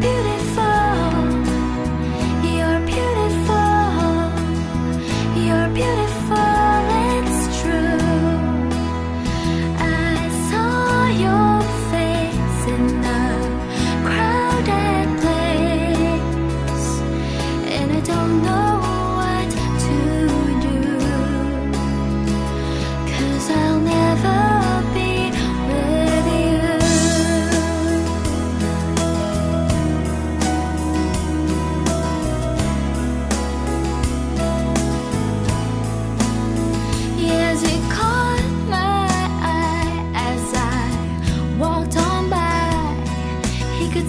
beautiful.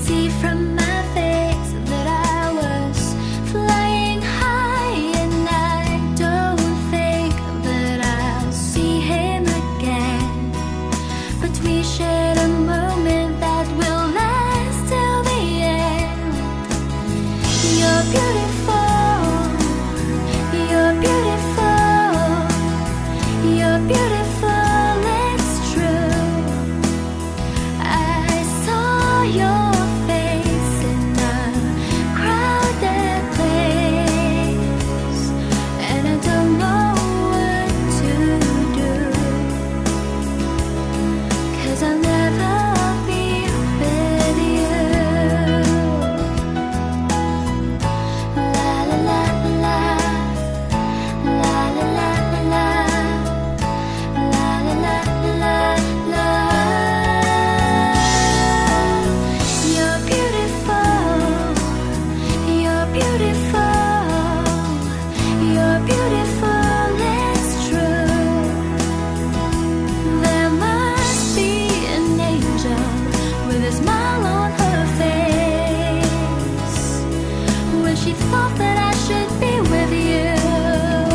see from my she thought that I should be with you.